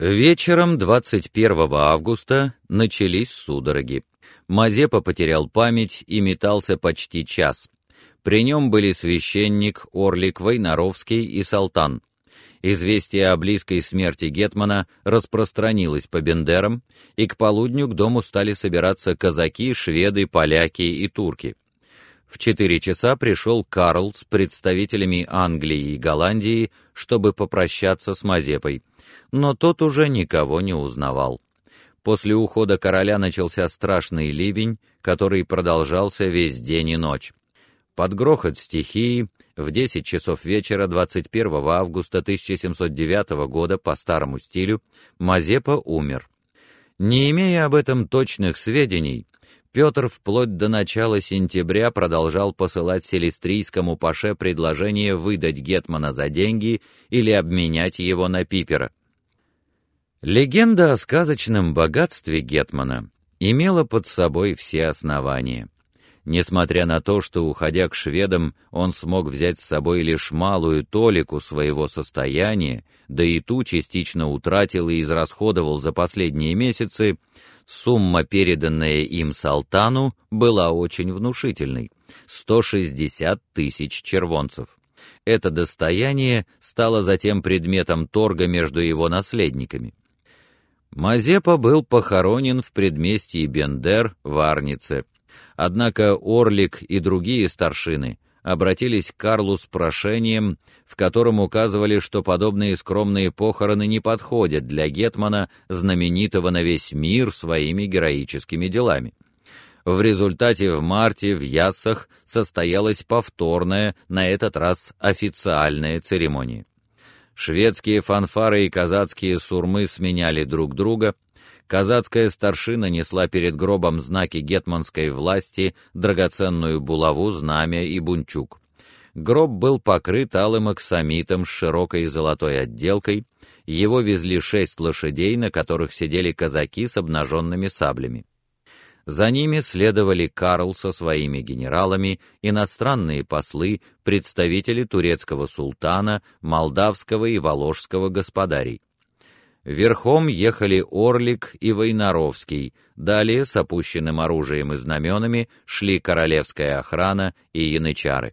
Вечером 21 августа начались судороги. Мазепа потерял память и метался почти час. При нем были священник, Орлик Войнаровский и Салтан. Известие о близкой смерти гетмана распространилось по Бендерам, и к полудню к дому стали собираться казаки, шведы, поляки и турки. В четыре часа пришел Карл с представителями Англии и Голландии, чтобы попрощаться с Мазепой но тот уже никого не узнавал. После ухода короля начался страшный ливень, который продолжался весь день и ночь. Под грохот стихии в 10 часов вечера 21 августа 1709 года по старому стилю Мазепа умер. Не имея об этом точных сведений, Петр вплоть до начала сентября продолжал посылать селестрийскому паше предложение выдать гетмана за деньги или обменять его на пипера. Легенда о сказочном богатстве гетмана имела под собой все основания. Несмотря на то, что уходя к шведам, он смог взять с собой лишь малую толику своего состояния, да и ту частично утратил и израсходовал за последние месяцы, сумма, переданная им Салтану, была очень внушительной 160 тысяч червонцев. Это достояние стало затем предметом торга между его наследниками. Мазепа был похоронен в предместье Бендер в Арнице. Однако Орлик и другие старшины обратились к Карлу с прошением, в котором указывали, что подобные скромные похороны не подходят для гетмана, знаменитого на весь мир своими героическими делами. В результате в марте в Яссах состоялась повторная, на этот раз официальная церемония. Шведские фанфары и казацкие сурмы сменяли друг друга. Казацкая старшина несла перед гробом знаки гетманской власти, драгоценную булаву, знамя и бунчук. Гроб был покрыт алым аксамитом с широкой золотой отделкой. Его везли шесть лошадей, на которых сидели казаки с обнаженными саблями. За ними следовали Карл со своими генералами, иностранные послы, представители турецкого султана, молдавского и воложского господарей. Верхом ехали Орлик и Войнаровский, далее с опущенным оружием и знаменами шли королевская охрана и янычары.